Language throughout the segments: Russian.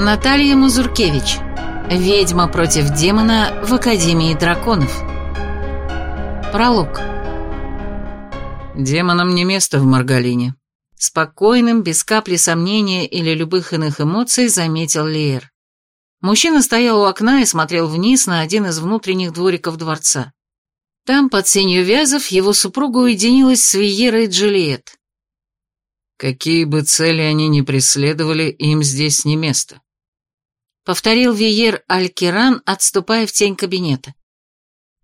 Наталья Мазуркевич. Ведьма против демона в Академии драконов. Пролог. Демонам не место в Маргалине. Спокойным, без капли сомнения или любых иных эмоций заметил Лиер. Мужчина стоял у окна и смотрел вниз на один из внутренних двориков дворца. Там, под сенью вязов, его супруга уединилась с Виерой Джульет. Какие бы цели они ни преследовали, им здесь не место повторил Виер Алькиран, отступая в тень кабинета.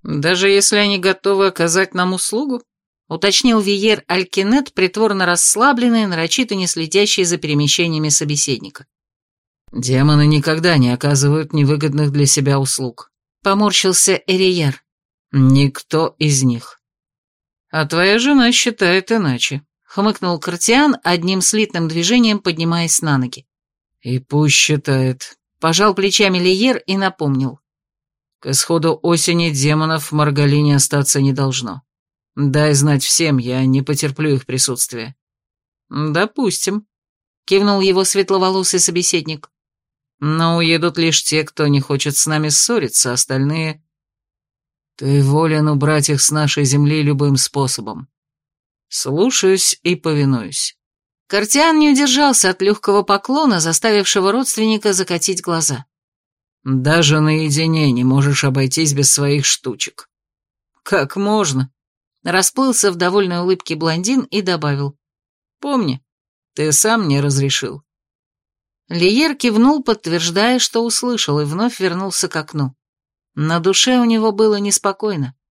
«Даже если они готовы оказать нам услугу?» — уточнил Виер Алькинет, притворно расслабленный, нарочито не следящий за перемещениями собеседника. «Демоны никогда не оказывают невыгодных для себя услуг», — поморщился Эрияр. «Никто из них». «А твоя жена считает иначе», — хмыкнул Картиан, одним слитным движением поднимаясь на ноги. «И пусть считает. Пожал плечами Лиер и напомнил. К исходу осени демонов в Маргалине остаться не должно. Дай знать всем, я не потерплю их присутствие. Допустим, кивнул его светловолосый собеседник. Но уедут лишь те, кто не хочет с нами ссориться, остальные... Ты волен убрать их с нашей земли любым способом. Слушаюсь и повинуюсь. Картиан не удержался от легкого поклона, заставившего родственника закатить глаза. «Даже наедине не можешь обойтись без своих штучек». «Как можно?» Расплылся в довольной улыбке блондин и добавил. «Помни, ты сам не разрешил». Лиер кивнул, подтверждая, что услышал, и вновь вернулся к окну. На душе у него было неспокойно.